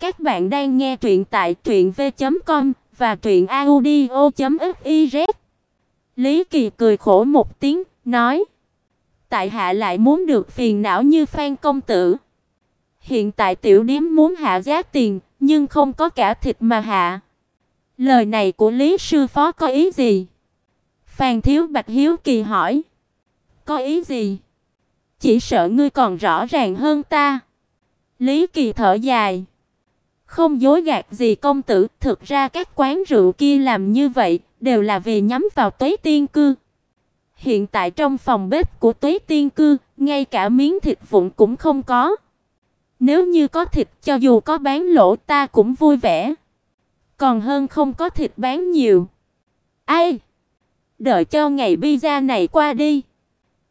Các bạn đang nghe truyện tại truyệnv.com và truyệnaudio.fiz. Lý Kỳ cười khổ một tiếng, nói: "Tại hạ lại muốn được phiền não như Phan công tử. Hiện tại tiểu điếm muốn hạ giá tiền, nhưng không có cả thịt mà hạ." Lời này của Lý sư phó có ý gì? Phan Thiếu Bạch hiếu kỳ hỏi. Có ý gì? Chỉ sợ ngươi còn rõ ràng hơn ta. Lý Kỳ thở dài. Không dối gạt gì công tử, thực ra các quán rượu kia làm như vậy đều là vì nhắm vào Tuế Tiên cư. Hiện tại trong phòng bếp của Tuế Tiên cư, ngay cả miếng thịt vụn cũng không có. Nếu như có thịt cho dù có bán lỗ ta cũng vui vẻ. Còn hơn không có thịt bán nhiều. Ai? Đợi cho ngày pizza này qua đi.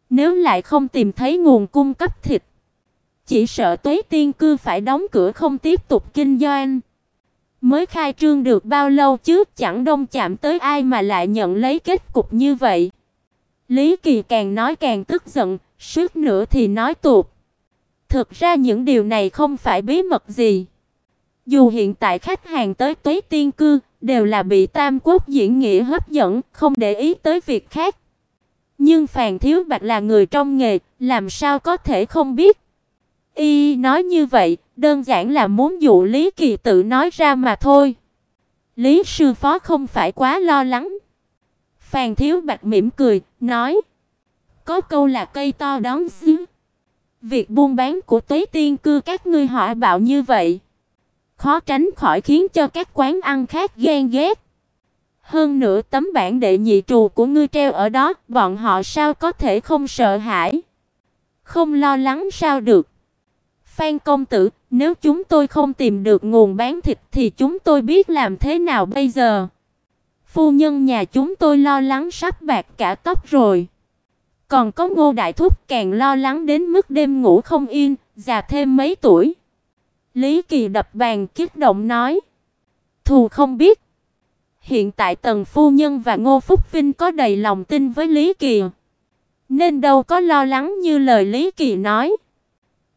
Nếu lại không tìm thấy nguồn cung cấp thịt, chỉ sợ Tuế Tiên cư phải đóng cửa không tiếp tục kinh doanh. Mới khai trương được bao lâu chứ, chẳng đông chạm tới ai mà lại nhận lấy kết cục như vậy. Lý Kỳ càng nói càng tức giận, suýt nữa thì nói tuột. Thực ra những điều này không phải bí mật gì. Dù hiện tại khách hàng tới Tuế Tiên cư đều là bị Tam Quốc diễn nghĩa hấp dẫn, không để ý tới việc khác. Nhưng Phàn Thiếu Bạch là người trong nghề, làm sao có thể không biết? Y nói như vậy, đơn giản là muốn dụ Lý Kỳ tự nói ra mà thôi. Lý sư phó không phải quá lo lắng. Phàn Thiếu Bạch mỉm cười, nói: "Có câu là cây to đón gió. Việc buôn bán của Tuế Tiên cư các ngươi hỏi bạo như vậy, khó tránh khỏi khiến cho các quán ăn khác ghen ghét. Hơn nữa tấm bản đệ nhị trù của ngươi treo ở đó, bọn họ sao có thể không sợ hãi? Không lo lắng sao được? Phan công tử, nếu chúng tôi không tìm được nguồn bán thịt thì chúng tôi biết làm thế nào bây giờ? Phu nhân nhà chúng tôi lo lắng sắp bạc cả tóc rồi. Còn có Ngô đại thúc càng lo lắng đến mức đêm ngủ không yên, già thêm mấy tuổi. Lý Kỳ đập bàn kích động nói: "Thù không biết, hiện tại Tần phu nhân và Ngô Phúc Vinh có đầy lòng tin với Lý Kỳ, nên đâu có lo lắng như lời Lý Kỳ nói.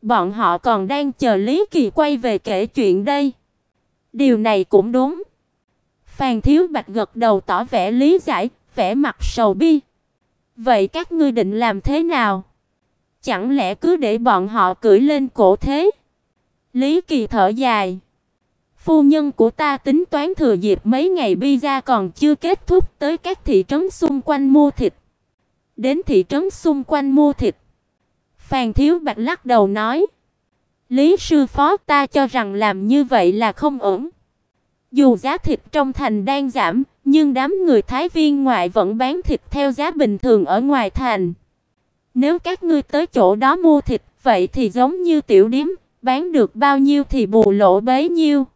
Bọn họ còn đang chờ Lý Kỳ quay về kể chuyện đây. Điều này cũng đúng." Phan Thiếu Bạch gật đầu tỏ vẻ lý giải, vẻ mặt sầu bi. "Vậy các ngươi định làm thế nào? Chẳng lẽ cứ để bọn họ cưỡi lên cổ thế?" Lý Kỳ thở dài. Phu nhân của ta tính toán thừa dịp mấy ngày visa còn chưa kết thúc tới các thị trấn xung quanh mua thịt. Đến thị trấn xung quanh mua thịt. Phàn Thiếu Bạch lắc đầu nói: "Lý sư phó ta cho rằng làm như vậy là không ổn. Dù giá thịt trong thành đang giảm, nhưng đám người Thái Viên ngoại vẫn bán thịt theo giá bình thường ở ngoài thành. Nếu các ngươi tới chỗ đó mua thịt, vậy thì giống như tiểu điếm, bán được bao nhiêu thì bù lỗ bấy nhiêu.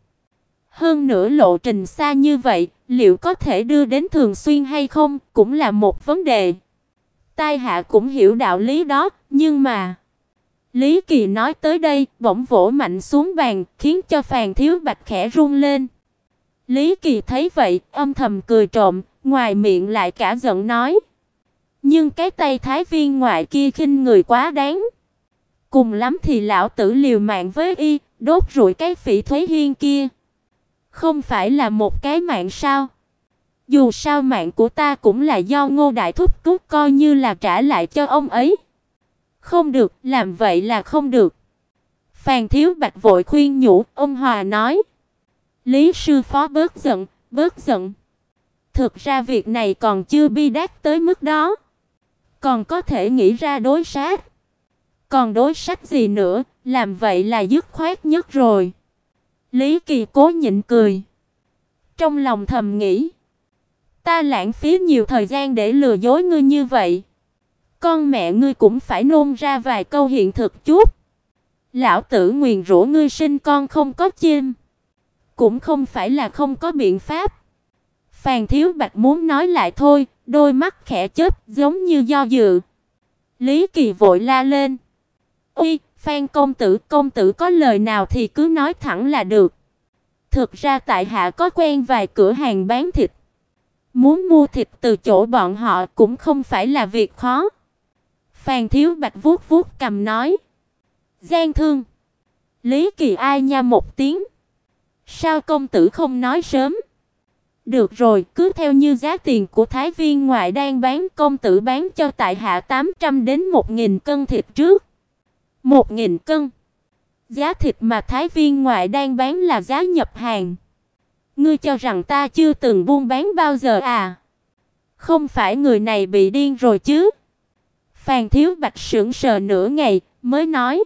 Hơn nữa lộ trình xa như vậy, liệu có thể đưa đến thường xuyên hay không cũng là một vấn đề. Tai hạ cũng hiểu đạo lý đó, nhưng mà Lý Kỳ nói tới đây, bỗng vỗ mạnh xuống bàn, khiến cho Phàn Thiếu Bạch khẽ run lên. Lý Kỳ thấy vậy, âm thầm cười trộm, ngoài miệng lại cả giận nói: "Nhưng cái tay thái viên ngoại kia khinh người quá đáng. Cùng lắm thì lão tử liều mạng với y, đốt rủi cái phỉ Thúy Hiên kia. Không phải là một cái mạng sao? Dù sao mạng của ta cũng là do Ngô Đại Thúc cứu coi như là trả lại cho ông ấy. Không được, làm vậy là không được. Phàn Thiếu Bạch vội khuyên nhủ, ông Hòa nói: "Lý sư phó bớt giận, bớt giận. Thực ra việc này còn chưa bi đát tới mức đó, còn có thể nghĩ ra đối sách Còn đối sách gì nữa, làm vậy là dứt khoát nhất rồi. Lý Kỳ cố nhịn cười. Trong lòng thầm nghĩ, ta lãng phí nhiều thời gian để lừa dối ngươi như vậy. Con mẹ ngươi cũng phải nôn ra vài câu hiện thực chút. Lão tử nguyền rủa ngươi sinh con không có chim, cũng không phải là không có biện pháp. Phàn Thiếu Bạch muốn nói lại thôi, đôi mắt khẽ chớp giống như do dự. Lý Kỳ vội la lên. "Uy, Phan công tử, công tử có lời nào thì cứ nói thẳng là được. Thực ra tại hạ có quen vài cửa hàng bán thịt. Muốn mua thịt từ chỗ bọn họ cũng không phải là việc khó." Phan Thiếu Bạch vuốt vuốt cầm nói. "Gian thương." Lý Kỳ ai nha một tiếng, Sao công tử không nói sớm? Được rồi, cứ theo như giá tiền của thái viên ngoại đang bán, công tử bán cho tại hạ 800 đến 1000 cân thịt trước. 1000 cân. Giá thịt mà thái viên ngoại đang bán là giá nhập hàng. Ngươi cho rằng ta chưa từng buôn bán bao giờ à? Không phải người này bị điên rồi chứ? Phàn Thiếu Bạch sững sờ nửa ngày mới nói: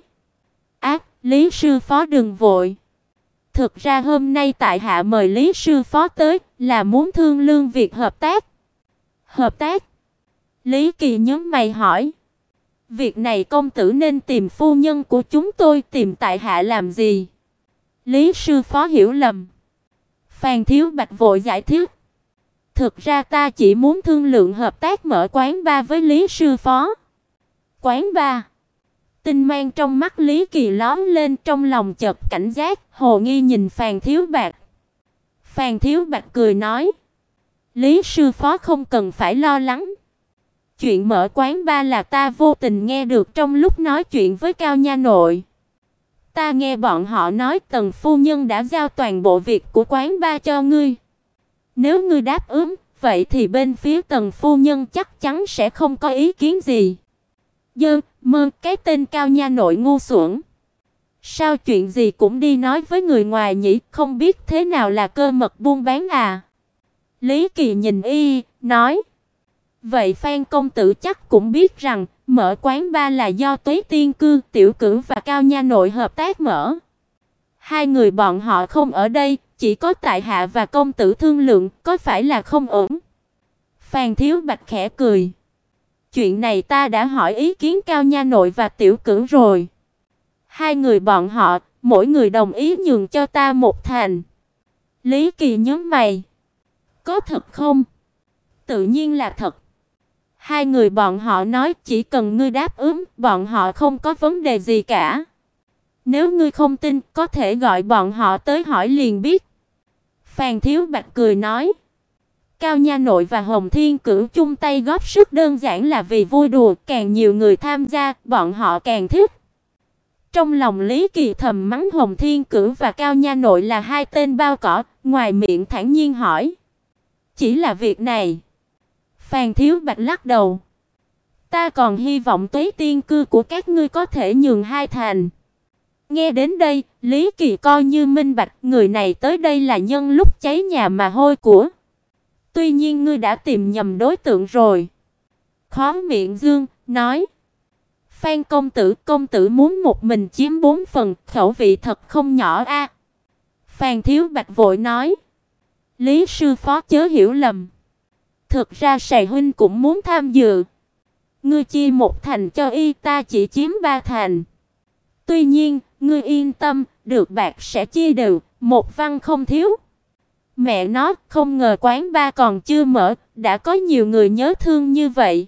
"Ác, Lý sư phó đừng vội. Thực ra hôm nay tại hạ mời Lý sư phó tới là muốn thương lương việc hợp tác." "Hợp tác?" Lý Kỳ nhướng mày hỏi. "Việc này công tử nên tìm phu nhân của chúng tôi, tìm tại hạ làm gì?" Lý sư phó hiểu lầm. Phàn Thiếu Bạch vội giải thích. Thực ra ta chỉ muốn thương lượng hợp tác mở quán ba với Lý sư phó. Quán ba. Tinh mang trong mắt Lý Kỳ lóe lên trong lòng chợt cảnh giác, hồ nghi nhìn Phàn Thiếu Bạch. Phàn Thiếu Bạch cười nói: "Lý sư phó không cần phải lo lắng. Chuyện mở quán ba là ta vô tình nghe được trong lúc nói chuyện với Cao nha nội. Ta nghe bọn họ nói Tần phu nhân đã giao toàn bộ việc của quán ba cho ngươi. Nếu ngươi đáp ứng, vậy thì bên phía Tần phu nhân chắc chắn sẽ không có ý kiến gì." Dơ, mơ, cái tên cao nha nội ngu xuẩn. Sao chuyện gì cũng đi nói với người ngoài nhỉ, không biết thế nào là cơ mật buôn bán à? Lý Kỳ nhìn y, nói: "Vậy Phan công tử chắc cũng biết rằng mở quán ba là do Tuế Tiên cư, Tiểu Cử và Cao nha nội hợp tác mở. Hai người bọn họ không ở đây, chỉ có tại hạ và công tử thương lượng, có phải là không ổn?" Phan Thiếu Bạch khẽ cười. Chuyện này ta đã hỏi ý kiến Cao nha nội và Tiểu Cử rồi. Hai người bọn họ, mỗi người đồng ý nhường cho ta một thành. Lý Kỳ nhướng mày. Có thật không? Tự nhiên là thật. Hai người bọn họ nói chỉ cần ngươi đáp ứng, bọn họ không có vấn đề gì cả. Nếu ngươi không tin, có thể gọi bọn họ tới hỏi liền biết. Phàn Thiếu Bạch cười nói. Cao Nha Nội và Hồng Thiên Cửu chung tay góp sức đơn giản là vì vui đùa, càng nhiều người tham gia, bọn họ càng thích. Trong lòng Lý Kỳ thầm mắng Hồng Thiên Cửu và Cao Nha Nội là hai tên bao cỏ, ngoài miệng thản nhiên hỏi: "Chỉ là việc này?" Phàn Thiếu Bạch lắc đầu: "Ta còn hy vọng Tuế Tiên cư của các ngươi có thể nhường hai thành." Nghe đến đây, Lý Kỳ coi như minh bạch, người này tới đây là nhân lúc cháy nhà mà hôi của. Tuy nhiên ngươi đã tìm nhầm đối tượng rồi. Khó miệng Dương nói: "Phan công tử, công tử muốn một mình chiếm bốn phần, khẩu vị thật không nhỏ a." Phan Thiếu Bạch vội nói: "Lý sư phó chớ hiểu lầm. Thực ra Sài huynh cũng muốn tham dự. Ngươi chia một thành cho y, ta chỉ chiếm ba thành. Tuy nhiên, ngươi yên tâm, được bạc sẽ chia đều, một văn không thiếu." Mẹ nó, không ngờ quán ba còn chưa mở, đã có nhiều người nhớ thương như vậy.